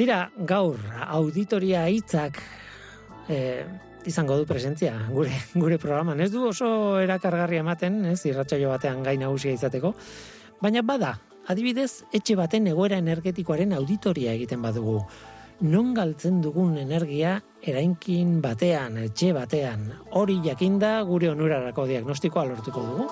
Tira, gaur, auditoria hitzak e, izango du presentzia gure gure programan. Ez du oso erakargarri ematen, ez, irratsaio batean gai nagusia izateko, baina bada, adibidez, etxe baten egoera energetikoaren auditoria egiten badugu. Non galtzen dugun energia erainkin batean, etxe batean, hori jakinda gure onurarako diagnostikoa lortuko dugu.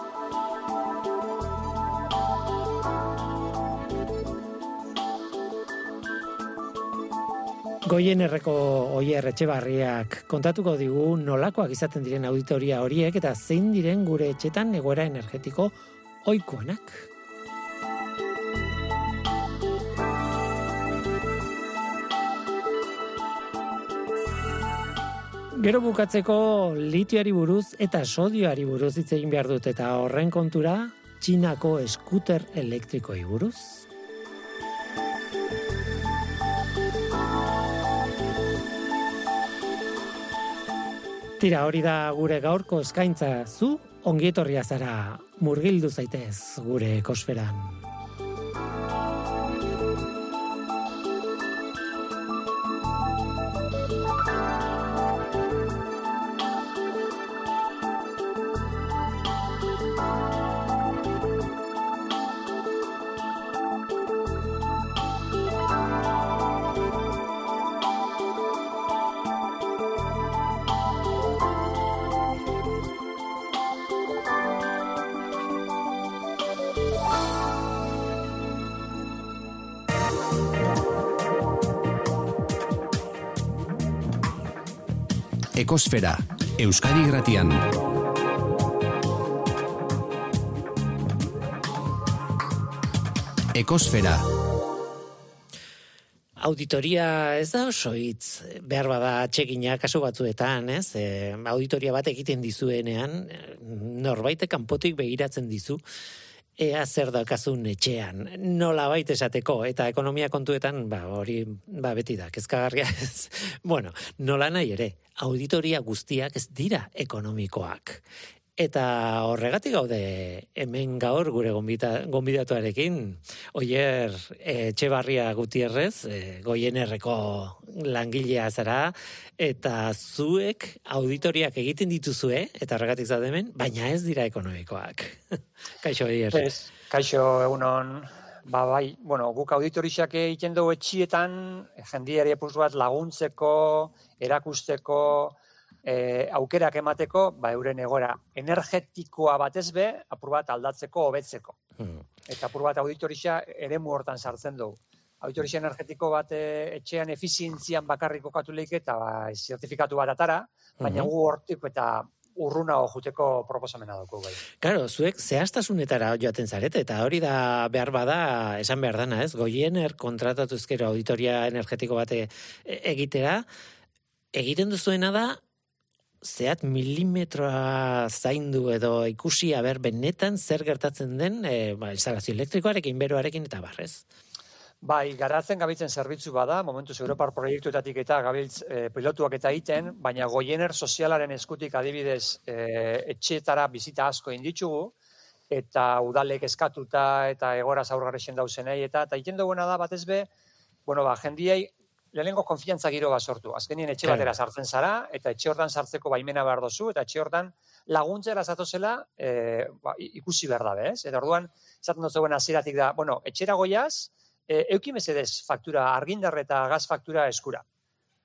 Goien erreko oier etxebarriak kontatuko digu nolakoak izaten diren auditoria horiek eta zein diren gure etxetan egoera energetiko oikoenak. Gero bukatzeko litioari buruz eta sodioari buruz hitz egin behar dut eta horren kontura Txinako eskuter elektrikoi buruz. Tira hori da gure gaurko eskaintza zu ongietorria zara murgildu zaitez gure ekosferan. Ekosfera, Euskadi Gratian. Ekosfera. Auditoria ez da oso hitz behar bada txekina kasu batzuetan, ez? E, auditoria bat egiten dizuenean, norbaite kanpotik begiratzen dizu, ea zer dakazun etxean, nola baita esateko, eta ekonomia kontuetan, ba, hori, ba, beti da, kezkagarria ez. bueno, nola nahi ere, auditoria guztiak ez dira ekonomikoak. Eta horregatik gaude hemen gaur gure gonbidatuarekin, oier etxe barria gutierrez, e, goienerreko langilea zara, eta zuek auditoriak egiten dituzue, eta horregatik zaude hemen, baina ez dira ekonomikoak. kaixo, oier. Ez, kaixo, egunon, ba, bai, bueno, guk auditorixak egiten dugu etxietan, jendiari epuz bat laguntzeko, erakusteko, e, aukerak emateko, ba, euren egora energetikoa batez be, apur bat aldatzeko, hobetzeko. Hmm. Eta apur bat auditorisa ere hortan sartzen dugu. Auditorisa energetiko bat e, etxean efizientzian bakarrik okatu lehik eta ba, zertifikatu bat atara, baina hmm. gu hortik eta urruna juteko proposamena dugu bai. Claro, zuek zehaztasunetara joaten zarete eta hori da behar bada esan behar dana, ez? Goiener kontratatu ezkero auditoria energetiko bate egitera egiten duzuena da zehat milimetroa zaindu edo ikusi aber benetan zer gertatzen den e, ba, instalazio elektrikoarekin, beroarekin eta barrez. Bai, garatzen gabitzen zerbitzu bada, momentu Europar proiektuetatik eta gabiltz e, pilotuak eta iten, baina goiener sozialaren eskutik adibidez e, etxetara bizita asko inditzugu, eta udalek eskatuta eta egora zaurgarrexen dauzenei, eta eta iten duguena da batez be, bueno, ba, jendiei lehenengo konfiantza giro bat sortu. Azkenien etxe batera sartzen zara, eta etxe hortan sartzeko baimena behar dozu, eta etxe hortan laguntzera zatozela e, ba, ikusi behar da, bez? Eta orduan, zaten dut zegoen aziratik da, bueno, etxera goiaz, e, euki mesedez faktura, argindar eta gaz faktura eskura.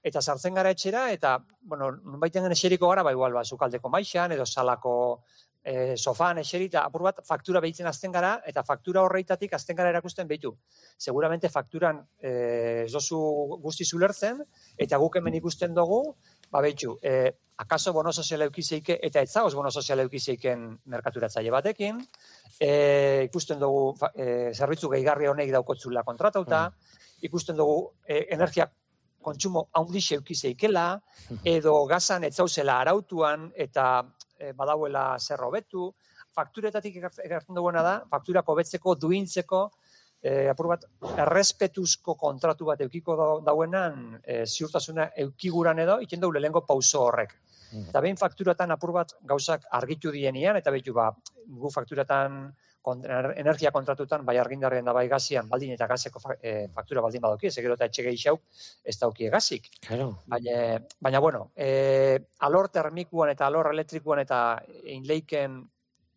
Eta sartzen gara etxera, eta, bueno, baiten gen eseriko gara, ba, igual, ba, zukaldeko maixan, edo salako e, sofan eserita apur bat faktura behitzen azten gara, eta faktura horreitatik azten gara erakusten behitu. Seguramente fakturan e, ez dozu guzti zulertzen, eta guk hemen ikusten dugu, ba behitu, e, akaso bono sozial eukizeike, eta ez zagoz bono sozial eukizeiken merkaturatzaile batekin, e, ikusten dugu e, zerbitzu gehigarri honek daukotzula kontratauta, mm. ikusten dugu e, energiak kontsumo haundixe eukizeikela, edo gazan ez zauzela arautuan, eta badauela zer hobetu, fakturetatik egartzen duguena da, fakturak hobetzeko, duintzeko, e, apur bat, errespetuzko kontratu bat eukiko dauenan, e, ziurtasuna eukiguran edo, iken dugu lehenko pauso horrek. Mm. Eta behin fakturatan apur bat gauzak argitu dienian, eta behitu ba, gu fakturatan energia kontratutan, bai argindarrean da bai gazian, baldin eta gazeko e, faktura baldin badoki, ez egero eta etxe gehiago ez dauki gazik. Claro. Baina, baina, bueno, e, alor termikuan eta alor elektrikuan eta inleiken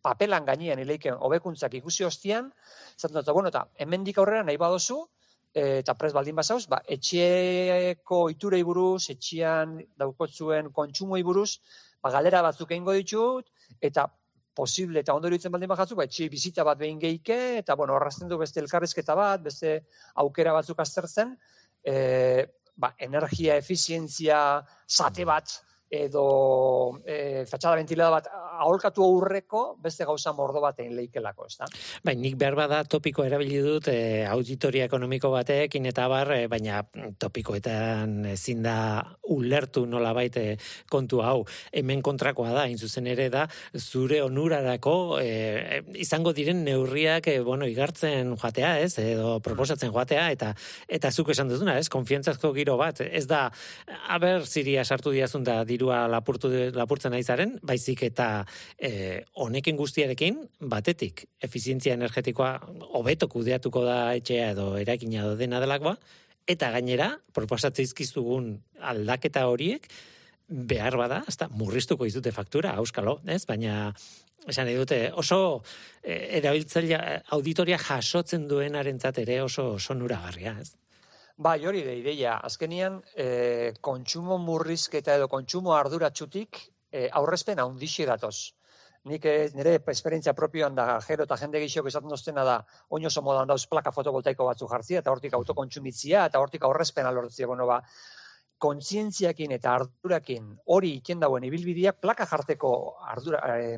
papelan gainean inleiken hobekuntzak ikusi hostian, zaten dut, bueno, eta hemendik aurrera nahi badozu, e, eta prez baldin bazauz, ba, etxeko iturei buruz, etxean daukotzuen kontsumoi buruz, ba, galera batzuk egingo ditut, eta posible eta ondo iruditzen baldin bajatzu, ba, etxe bizita bat behin geike, eta bueno, horrazten du beste elkarrizketa bat, beste aukera batzuk aztertzen, e, ba, energia, efizientzia, sate bat, edo e, fatxada ventilada bat aholkatu aurreko beste gauza mordo batein leikelako, ez da? Bai, nik behar bada topiko erabili dut e, auditoria ekonomiko batekin eta bar, e, baina topikoetan ezin da ulertu nola baite kontu hau. Hemen kontrakoa da, zuzen ere da, zure onurarako e, izango diren neurriak, e, bueno, igartzen joatea, ez? Edo proposatzen joatea, eta eta zuk esan duzuna, ez? Konfiantzazko giro bat, ez da, aber, ziria sartu diazun da, dirua lapurtu lapurtzen aizaren, baizik eta e, honekin guztiarekin batetik efizientzia energetikoa hobeto kudeatuko da etxea edo erakina edo dena delakoa eta gainera proposatze izkizugun aldaketa horiek behar bada, hasta murriztuko izute faktura, auskalo, ez? Baina esan dute oso e, erabiltzaile auditoria jasotzen duenarentzat ere oso sonuragarria, ez? Bai, hori da ideia. Azkenian, e, kontsumo murrizketa edo kontsumo arduratsutik e, aurrezpen handixe datoz. Nik e, nire esperientzia propioan da, jero eta jende gehiago esaten doztena da, oino oso modan dauz plaka fotovoltaiko batzu jartzia, eta hortik autokontsumitzia, eta hortik aurrezpen alortzia, bueno, ba, kontzientziakin eta ardurakin hori iken dauen ibilbideak plaka jarteko ardura, e,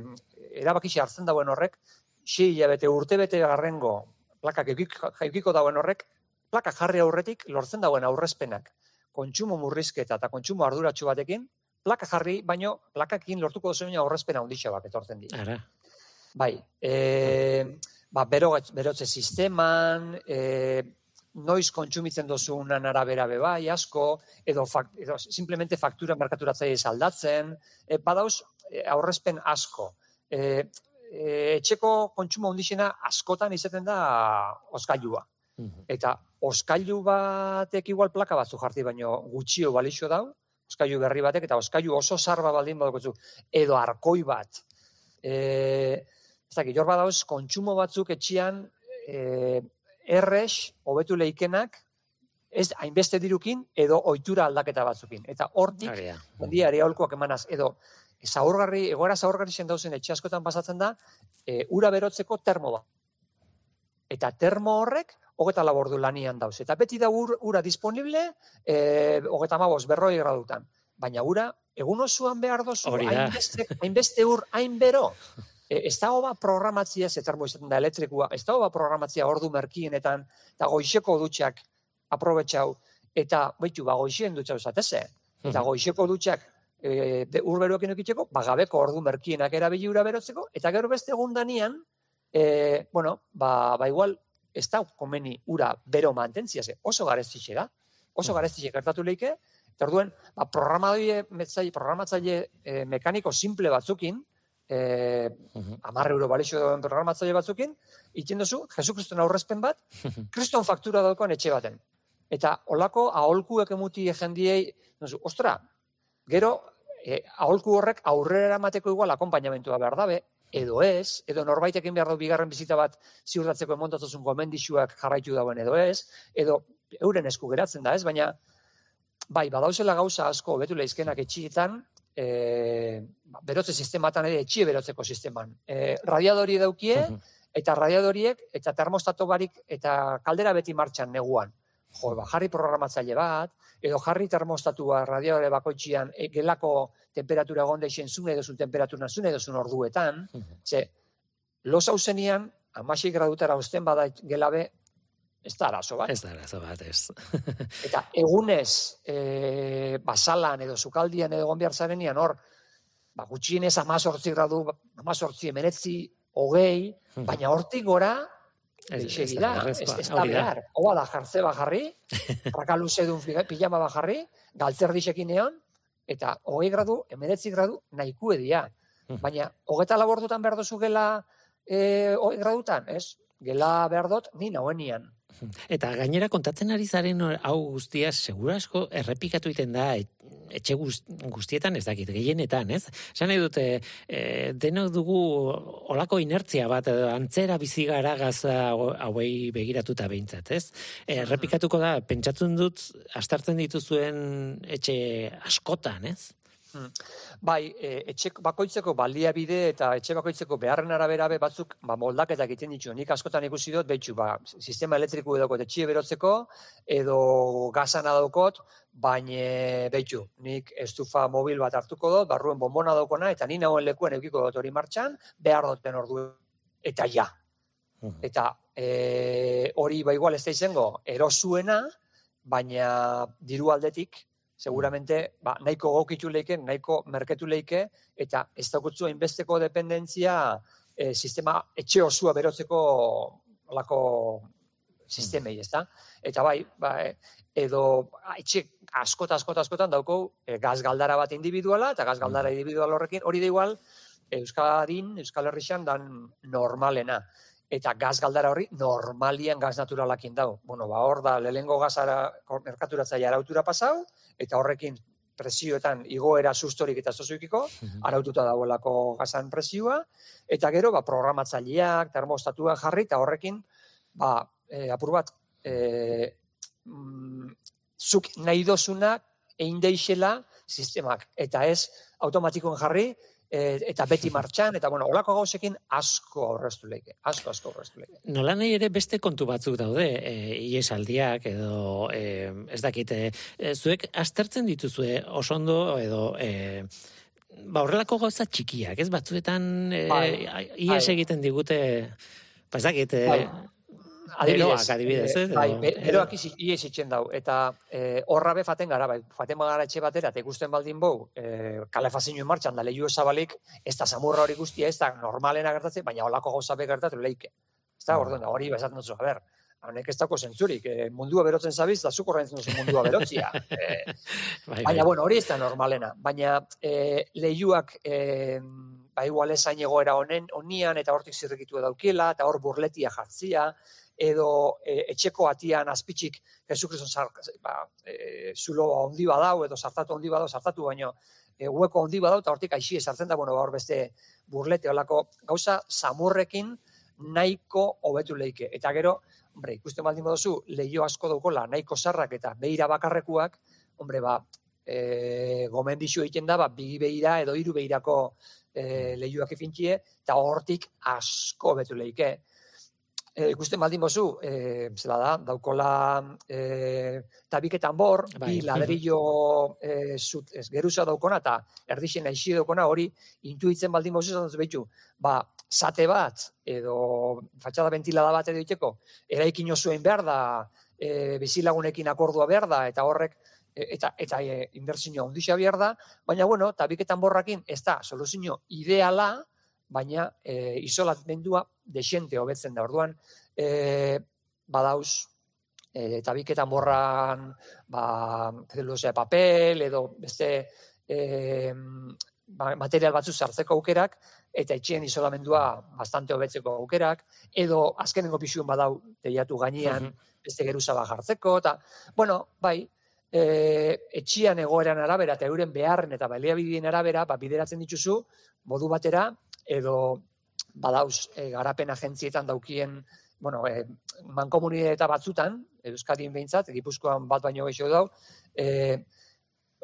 erabakixe hartzen dauen horrek, sei hilabete urte bete garrengo plakak eukiko dauen horrek, plaka jarri aurretik lortzen dauen aurrezpenak kontsumo murrizketa eta kontsumo arduratsu batekin, plaka jarri, baino plakakin lortuko duzen aurrezpena handitxo bat etortzen dira. Ara. Bai, e, ba, bero, berotze sisteman, e, noiz kontsumitzen dozunan arabera bai, asko, edo, fak, edo simplemente faktura merkaturatzaile saldatzen, e, badauz aurrezpen asko. E, e, etxeko kontsumo handixena askotan izaten da oskailua. Eta oskailu batek igual plaka batzu jarti baino gutxio balixo dau, oskailu berri batek, eta oskailu oso sarba baldin badokotzu, edo arkoi bat. E, ez dakit, jor badauz, kontsumo batzuk etxian e, errex, hobetu leikenak, ez hainbeste dirukin, edo ohitura aldaketa batzukin. Eta hortik, ondia, ere aholkoak emanaz, edo zaurgarri, egoera zaurgarri zen dauzen etxe askotan pasatzen da, e, ura berotzeko termo bat. Eta termo horrek, hogeta labordu lanian dauz. Eta beti da ur, ura disponible, e, hogeta mabos, berroi gradutan. Baina ura, egun osoan behar dozu, hainbeste, hainbeste ur, hain bero. E, ez dago ba programatzia, zetermo izaten da elektrikua, ez dago ba programatzia ordu merkienetan, eta goixeko dutxak aprobetxau, eta baitu, ba goixien dutxau zateze. Eta goixeko dutxak e, ur beroekin okitxeko, ba gabeko ordu merkienak erabili ura berotzeko, eta gero beste egun danian, e, bueno, ba, ba igual, ez da komeni ura bero mantentzia, ze oso gareztitxe da, oso gareztitxe gertatu leike, eta orduen, ba, programatzaile, programatzaile e, mekaniko simple batzukin, e, amarre euro balixo duen programatzaile batzukin, itzen duzu, Jesu Kriston aurrezpen bat, Kriston faktura daukoan etxe baten. Eta olako aholkuek emuti jendiei, nozu, ostra, gero, e, aholku horrek aurrera eramateko igual akompainamentua behar dabe, edo ez, edo norbaitekin behar du bigarren bizita bat ziurtatzeko emontatuzun gomendixuak jarraitu dauen edo ez, edo euren esku geratzen da ez, baina bai, badauzela gauza asko betu lehizkenak etxietan, e, berotze sistematan ere etxie berotzeko sisteman. E, radiadori daukie, eta radiadoriek, eta termostato barik, eta kaldera beti martxan neguan. Jo, ba, jarri programatzaile bat, edo jarri termostatua radiadore bakoitzian e, gelako temperatura egon deixen zune edo zun temperatura zune edo zun orduetan, ze, los hau zenian, amasik gradutara usten bada gelabe, ez da arazo bat. Ez da arazo bat, ez. Eta egunez, e, basalan edo sukaldian edo gombiar zarenian hor, ba, gutxienez amazortzi gradu, amazortzi emeretzi, hogei, baina hortik gora, Ez, ez, da, ez, ez da behar. Oa da jartze bajarri, rakaluze duen pijama bajarri, galtzer disekin egon, eta hogei gradu, emeretzi gradu, nahikue dia. Baina, hogeta labordutan behar duzu gela e, gradutan, ez? Gela behar dut, ni nauenian. Eta gainera kontatzen ari zaren hau guztia segura asko errepikatu iten da etxe guztietan ez dakit gehienetan, ez? Esan nahi dute e, denok dugu olako inertzia bat antzera bizi gara gaza hauei begiratuta behintzat, ez? E, errepikatuko da pentsatzen dut astartzen dituzuen etxe askotan, ez? Hmm. Bai, e, etxe bakoitzeko baliabide eta etxe bakoitzeko beharren arabera be batzuk ba, moldaketa egiten ditu. Nik askotan ikusi dut, behitxu, ba, sistema elektriku edo etxe berotzeko, edo gazan adaukot, baina behitxu, nik estufa mobil bat hartuko dut, barruen bombona daukona, eta ni nagoen lekuen eukiko dut hori martxan, behar duten ordu eta ja. Hmm. Eta e, hori ba igual ez da izango, erosuena, baina diru aldetik, seguramente ba, nahiko gokitu leike, nahiko merketu leike, eta ez dakutzu hainbesteko dependentzia e, sistema etxe osua berotzeko olako sistemei, ez da? Eta bai, ba, edo etxe askota, askota, askotan dauko e, gaz galdara bat individuala, eta gaz galdara individual horrekin, hori da igual, Euskadin, Euskal Herrixan, dan normalena eta gaz galdara horri normalian gaz naturalakin dago. Bueno, ba, hor da, lehengo gazara merkaturatzaia arautura pasau, eta horrekin presioetan igoera sustorik eta zozuikiko, mhm. araututa dagoelako gazan presioa, eta gero, ba, programatzaileak, termostatua jarri, eta horrekin, ba, e, apur bat, e, mm, zuk nahi dozunak, egin deixela sistemak, eta ez automatikoen jarri, E, eta beti martxan, eta bueno, olako gauzekin asko horreztu leike, asko, asko horreztu leike. Nola nahi ere beste kontu batzuk daude, e, iesaldiak edo, e, ez dakite, e, zuek astertzen dituzue osondo edo, e, ba horrelako gauza txikiak, ez batzuetan e, ies bai. egiten digute, ba ez dakite, bai. Adibidez, adibidez, eh? Bai, eroak ies itxen dau. Eta eh, horra be faten gara, bai, faten gara etxe batera, eta ikusten baldin bau, eh, kalefazioen martxan, da lehiu esabalik, ez da samurra hori guztia, ez da normalena gertatzen, baina holako gauza be gertatu leike. Ez da, orduan, hori bezat notzu, a ber, honek ez dako zentzurik, eh, mundua berotzen zabiz, da zuko duzu mundua berotzia. Eh, bai, baina, bai. bueno, hori ez da normalena. Baina eh, lehiuak, eh, ba, igual esain egoera honen, onian, eta hortik zirrikitu edaukiela, eta hor burletia jartzia, edo e, etxeko atian azpitzik Jesu Kriston ba, e, zulo handi badau edo sartatu handi badau sartatu baino e, hueko handi badau eta hortik aixi esartzen da bueno ba, hor beste burlete holako gauza samurrekin nahiko hobetu leike. Eta gero hombre ikusten baldin baduzu leio asko daukola nahiko sarrak eta beira bakarrekuak hombre ba e, gomendixu egiten da ba bi beira edo hiru beirako e, leioak ifintzie eta hortik asko betu leike e, ikusten baldin bozu, e, zela da, daukola e, tabiketan bor, bai. bi ladrillo e, zut, ez, geruza daukona, eta erdixen aixi daukona, hori intuitzen baldin bozu, zaten behitu, ba, zate bat, edo fatxada ventilada bat edo iteko, eraikin osuen behar da, e, bizilagunekin akordua behar da, eta horrek, eta eta e, inbertsio behar da, baina bueno, tabiketan borrakin ez da soluzio ideala, baina e, isolatmendua desente hobetzen da. Orduan, e, badauz, e, eta biketan borran, ba, zelulosea papel, edo beste e, material batzu sartzeko aukerak, eta etxeen isolamendua bastante hobetzeko aukerak, edo azkenengo pixuen badau teiatu gainean, beste geruza bat jartzeko, eta, bueno, bai, e, etxian egoeran arabera eta euren beharren eta baliabideen arabera, ba, bideratzen dituzu, modu batera, edo badauz e, garapen agentzietan daukien, bueno, e, mankomunidea eta batzutan, Euskadien behintzat, Gipuzkoan bat baino gehiago dau, e,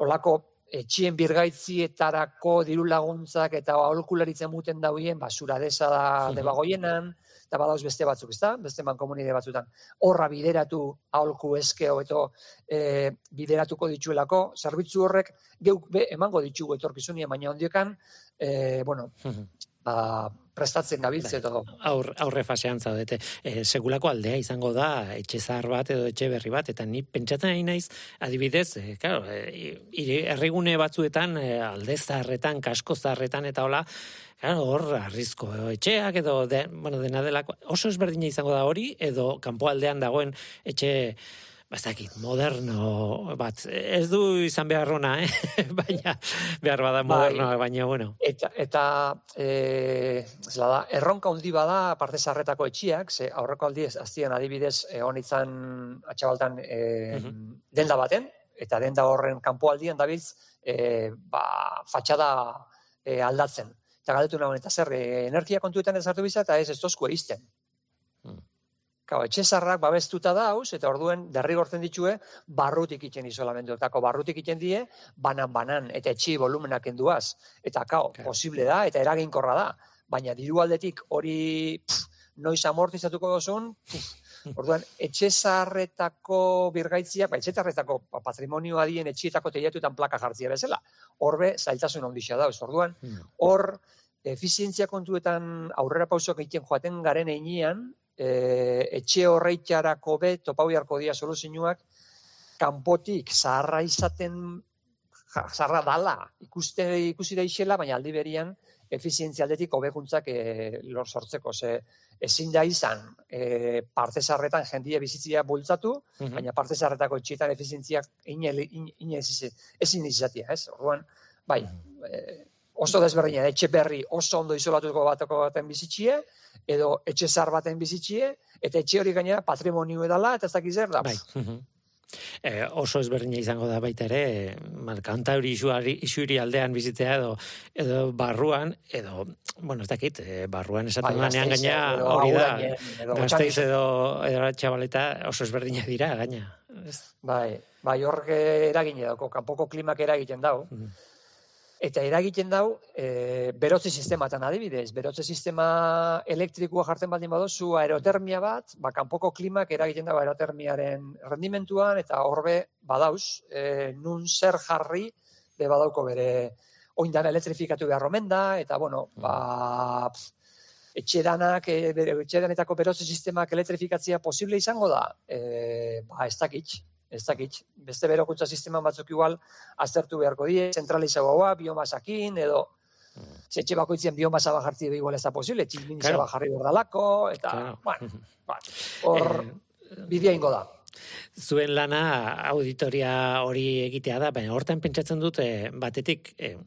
olako etxien birgaitzietarako diru laguntzak eta aholkularitzen muten dauien, basura desa da debagoienan, eta badauz beste batzuk, ezta? Beste mankomunide batzutan. Horra bideratu aholku eskeo eto e, bideratuko dituelako, zerbitzu horrek geuk be, emango ditugu etorkizunia, baina ondiokan, e, bueno, ba, prestatzen gabiltz bai. edo. Aur, aurre fasean zaudete. E, segulako aldea izango da, etxe zahar bat edo etxe berri bat, eta ni pentsatzen nahi naiz, adibidez, e, claro, e, errigune batzuetan, e, alde zaharretan, kasko zaharretan, eta hola, claro, hor, arrizko etxeak edo, de, bueno, dena delako, oso ezberdina izango da hori, edo kanpo aldean dagoen etxe bazakit, moderno bat. Ez du izan beharrona, eh? baina behar bada Bai. modernoa, baina bueno. Eta, eta e, zela da, erronka hundi bada parte sarretako etxiak, ze aurreko aldi ez aztien adibidez egon izan atxabaltan e, denda baten, eta denda horren kanpoaldian dabiltz e, ba, fatxada e, aldatzen. Eta galdetu nagoen, eta zer, e, energia kontuetan ez hartu biza, eta ez ez tozkue izten. Kau, etxe zarrak babestuta dauz, eta orduen derrigortzen ditue, barrutik iten isolamenduetako, barrutik iten die, banan-banan, eta etxi volumenak enduaz. Eta, kao, Claro. posible da, eta eraginkorra da. Baina diru aldetik hori pff, noiz amortizatuko dozun, orduan, etxe zaharretako birgaitziak, ba, etxe zaharretako pa- patrimonioa dien etxietako teiatuetan plaka jartzia bezala. Horbe, zailtasun ondixea dauz. Orduan, Mm. hor, efizientzia kontuetan aurrera pausoak egiten joaten garen einean, e, etxe horreitarako be, topau beharko dia soluzioak, kanpotik zaharra izaten, ja, zaharra dala, ikuste, ikusi daixela, baina aldi berian, efizientzia aldetik hobekuntzak e, lor sortzeko. Ze, ezin da izan, e, parte zarretan jendia bizitzia bultzatu, Mhm. baina parte zarretako etxietan efizientziak ine, ine, ine ezin, ezin izatea, ez? Orduan, bai, e, oso desberdina, etxe berri oso ondo isolatuko bateko baten bizitxie, edo etxe zar baten bizitxie, eta etxe hori gainera patrimonio edala, eta ez dakiz zer da. Bai. E, oso ezberdina izango da baita ere, markanta hori isuari, isuri aldean bizitzea edo, edo barruan, edo, bueno, ez dakit, e, barruan esaten Bai, Gasteizen, gaina edo hori da, edo gazteiz Otxandizen. edo, edo txabaleta oso ezberdina dira, gaina. Bai, bai horrek eragine dauko, kanpoko klimak eragiten dau. Mhm. Eta eragiten dau, e, berotze sistematan adibidez, berotze sistema elektrikoa jartzen baldin badozu aerotermia bat, ba, kanpoko klimak eragiten dau aerotermiaren rendimentuan, eta horbe badauz, e, nun zer jarri, be badauko bere oindan elektrifikatu behar omen da, eta bueno, ba, pf, etxedanak, e, bere, etxedanetako berotze sistemak elektrifikatzea posible izango da, e, ba, ez dakit, ez dakit. Beste berokuntza sistema batzuk igual aztertu beharko die, zentralizagoa, biomasakin, edo ze etxe bakoitzien biomasa bajartzi igual ez da posible, txilminisa Claro. bajarri bordalako, eta, Claro. bueno, Mhm. ba, hor Eh, bidea ingo da. zuen lana auditoria hori egitea da, baina hortan pentsatzen dut eh, batetik, eh,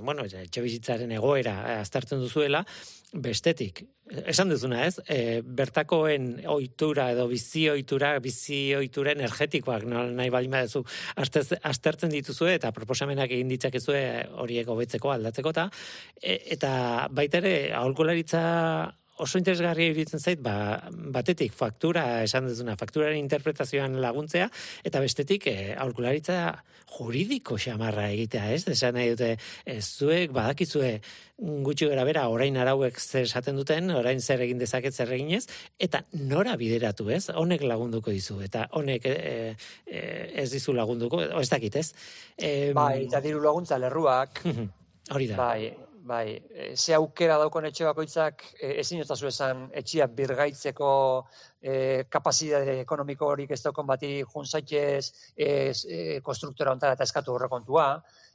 bueno, etxe bizitzaren egoera eh, aztertzen duzuela, bestetik, esan duzuna ez, eh, bertakoen ohitura edo bizi ohitura, bizi ohitura energetikoak nahi baldin azterz- aztertzen dituzue eta proposamenak egin ditzakezue horiek hobetzeko aldatzeko eta e, eta baita ere aholkularitza oso interesgarria iruditzen zait, ba, batetik faktura, esan duzuna, fakturaren interpretazioan laguntzea, eta bestetik e, aholkularitza juridiko xamarra egitea, ez? Esan nahi dute, ez zuek, badakizue, gutxi gara bera, orain arauek zer esaten duten, orain zer egin dezaket zer eginez, eta nora bideratu, ez? Honek lagunduko dizu, eta honek e, e, ez dizu lagunduko, ez dakit, ez? E, Bai, eta diru laguntza lerruak, Hori da. bai, bai, e, ze aukera daukon etxe bakoitzak e, ezin otazu esan etxea birgaitzeko e, kapazitate ekonomiko horik ez daukon bati junzaitez ez, e, konstruktora ontara eta eskatu horrekontua.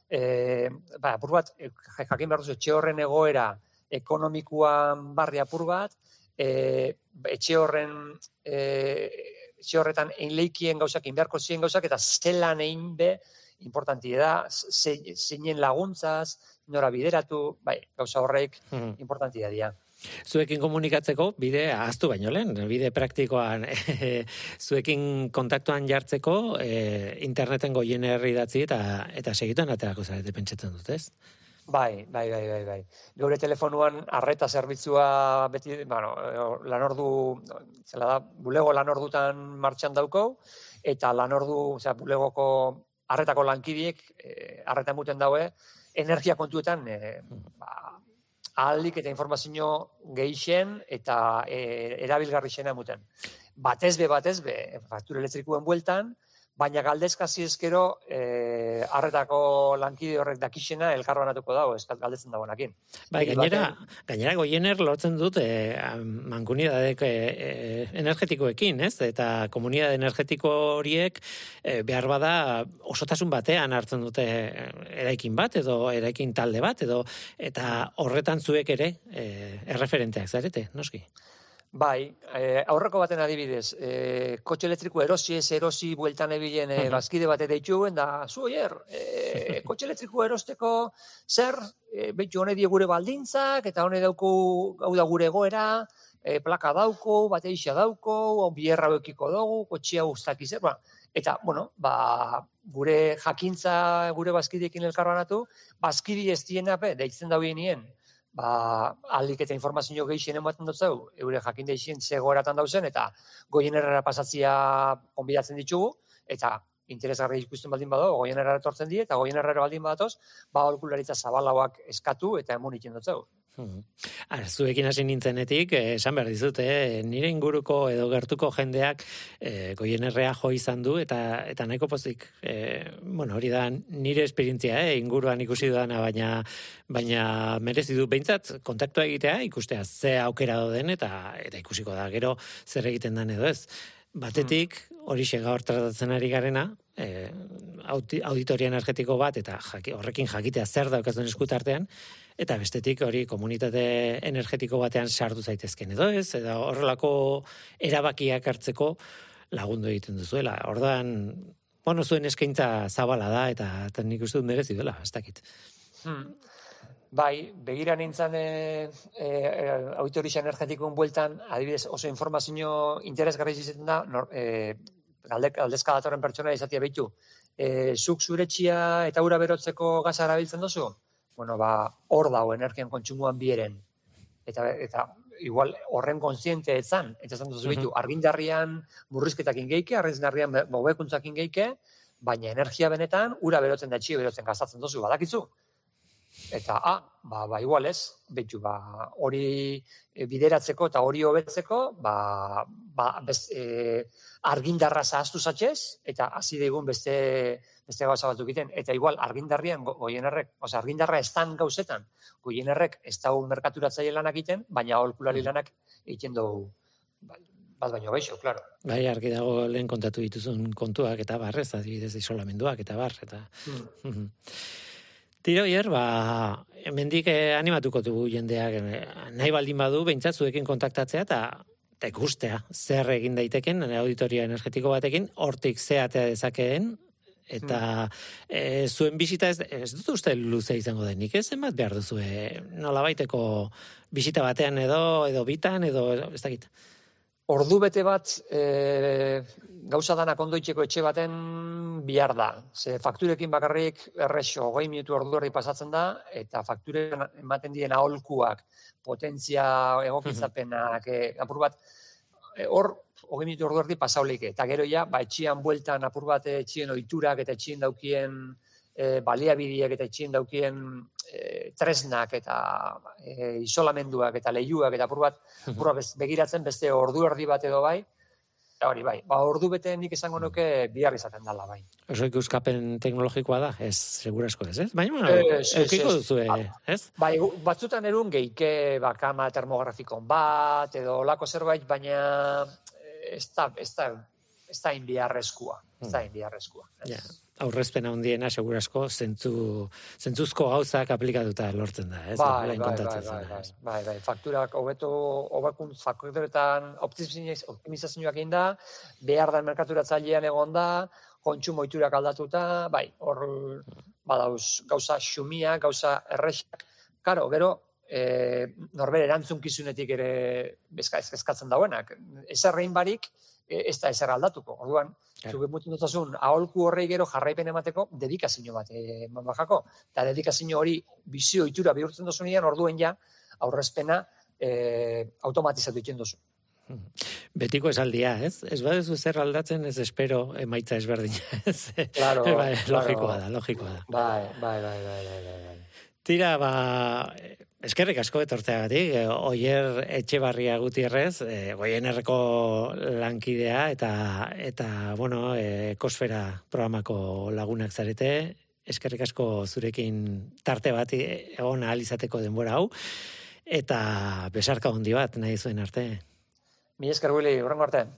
E, ba, apur bat, e, jakin behar duzu, etxe horren egoera ekonomikoan barri apur bat, e, etxe horren e, etxe horretan einleikien gauzak, inbeharko ziren gauzak, eta zelan egin be, importanti da, ze, zeinen laguntzaz, nora bideratu, bai, gauza horrek Mhm. importantia dira. Zuekin komunikatzeko bide ahaztu baino lehen, bide praktikoan zuekin kontaktuan jartzeko e, interneten goien herri datzi eta eta segituen aterako zarete pentsatzen dut, ez? Bai, bai, bai, bai, bai. Geure telefonuan arreta zerbitzua beti, bueno, lanordu, zela da, bulego lanordutan martxan dauko, eta lanordu, osea, bulegoko arretako lankidiek, eh, arreta muten daue, energia kontuetan, eh, ba, ahalik eta informazio gehixen eta e, erabilgarri xena muten. Batez be, batez be, faktura elektrikuen bueltan, baina galdezkazi ezkero e, arretako lankide horrek dakixena elkarbanatuko dago, eskat galdetzen dagoenakin. Bai, gainera, gainera goiener lortzen dut e, mankunidadek e, e, energetikoekin, ez? Eta komunidade energetiko horiek e, behar bada osotasun batean hartzen dute eraikin bat edo eraikin talde bat edo eta horretan zuek ere e, erreferenteak zarete, noski. Bai, e, aurreko baten adibidez, e, kotxe elektriko erosi ez erosi bueltan ebilen e, bazkide bat dituen da, zu oier, e, kotxe elektriko erosteko zer, e, behitu hone gure baldintzak, eta hone dauko hau da gure goera, e, plaka dauko, bateixa dauko, bierra bekiko dugu, kotxea guztak izan, ba, eta, bueno, ba, gure jakintza, gure bazkideekin elkarbanatu, bazkide ez diena, deitzen dauen nien, ba, aldik eta informazio gehixen ematen dut zau, eure jakin deixen zegoeratan dauzen, eta goien errara pasatzia onbidatzen ditugu, eta interesgarri ikusten baldin bado, goien errara tortzen die, eta goien errara baldin badatoz, ba, holkularitza zabalauak eskatu eta emun iten dut zau. Hmm. zuekin hasi nintzenetik, eh, esan behar dizut, eh, nire inguruko edo gertuko jendeak eh, goienerrea jo izan du, eta eta nahiko pozik, eh, bueno, hori da nire esperientzia, eh, inguruan ikusi dudana, baina baina merezi du behintzat kontaktua egitea, ikustea ze aukera den eta eta ikusiko da, gero zer egiten den edo ez. Batetik, hori xega hor tratatzen ari garena, eh, auditoria energetiko bat, eta horrekin jakitea zer daukazuen eskutartean, eta bestetik hori komunitate energetiko batean sartu zaitezken edo ez, eta horrelako erabakiak hartzeko lagundu egiten duzuela. Ordan bueno, zuen eskaintza zabala da, eta, nik uste dut merezi dela, ez dakit. Hmm. Bai, begira nintzen e, e, e energetikun bueltan, adibidez, oso informazio interesgarri izaten da, nor, e, galdezka datorren pertsona izatea behitu. E, zuk zure eta ura berotzeko gaza erabiltzen duzu? Bueno, ba, hor dago energian kontsumoan bieren. Eta, eta igual horren kontziente etzan, eta zan duzu bitu, argindarrian murrizketak ingeike, argindarrian bobekuntzak ingeike, baina energia benetan, ura berotzen da txio berotzen gastatzen duzu, badakizu. Eta, ah, ba, ba igual ez, betu, ba, hori e, bideratzeko eta hori hobetzeko, ba, ba, bez, e, argindarra zahaztu zatxez, eta hasi digun beste, beste gauza batzuk egiten. Eta igual, argindarrian goienerrek, oza, argindarra estan gauzetan, goienerrek ez da merkaturatzaile lanak egiten, baina holkulari mm. lanak egiten dugu bat baino geixo, claro. Bai, argi dago lehen kontatu dituzun kontuak eta barrez, adibidez isolamenduak eta bar, eta... Mm. Tira bier, ba, hemendik eh, animatuko dugu jendeak, eh, nahi baldin badu, behintzatzuekin kontaktatzea, eta eta ikustea, zer egin daiteken, auditoria energetiko batekin, hortik zeatea dezakeen, eta hmm. zuen bisita ez, ez dut uste luze izango denik, ez zenbat behar duzu, nola baiteko bisita batean edo, edo bitan, edo, ez dakit. Ordu bete bat e, gauza danak ondoitzeko etxe baten bihar da. Ze fakturekin bakarrik errexo, goi minutu ordu hori pasatzen da, eta fakturen ematen dien aholkuak, potentzia egokitzapenak, e, apur bat, e, hor, hogei minutu ordu erdi pasaulik, eta gero ja, ba, etxian bueltan apur bat etxien oiturak eta etxien daukien e, baliabideak eta etxien daukien e, tresnak eta e, isolamenduak eta lehiuak eta apur bat, apur begiratzen beste ordu erdi bat edo bai, eta hori bai, ba, ordu bete nik esango nuke bihar izaten dela bai. Oso ikuskapen teknologikoa da, ez, segurasko ez, ez? Baina, bueno, eukiko duzu, ez? Bai, batzutan erun geike bakama termografikon bat, edo lako zerbait, baina ez da, ez da, ez da inbiarrezkoa, ez da hmm. inbiarrezkoa. Ja, aurrezpena handiena segurasko zentzu, zentzuzko gauzak aplikatuta lortzen da, ez? Bai, bai, bai, bai, bai, bai, fakturak hobeto hobekun fakturetan optimizazioak egin da, behar da merkaturatzailean egon da, kontsumo iturak aldatuta, bai, hor badauz gauza xumia, gauza errexak, karo, gero, e, norbere erantzunkizunetik ere eskatzen dauenak. Ez barik, E, ez da ezer aldatuko. Orduan, claro. zuke mutu dutazun, aholku horrei gero jarraipen emateko, dedikazio bat e, bajako. Eta dedikazio hori bizio itura bihurtzen dozu nian, orduen ja, aurrezpena e, automatizatu iten dozu. Betiko esaldia, ez? Ez badezu zer aldatzen, ez espero emaitza ezberdina, ez? Claro, bai, logikoa da, logikoa da. Bai, bai, bai, bai, bai. bai. Tira, ba, eskerrik asko etortzeagatik, e, oier etxe gutierrez, e, goienerreko lankidea eta, eta bueno, e, ekosfera programako lagunak zarete, eskerrik asko zurekin tarte bat egon alizateko denbora hau, eta besarka hondi bat nahi zuen arte. Mi esker, Willy, urrengo arte.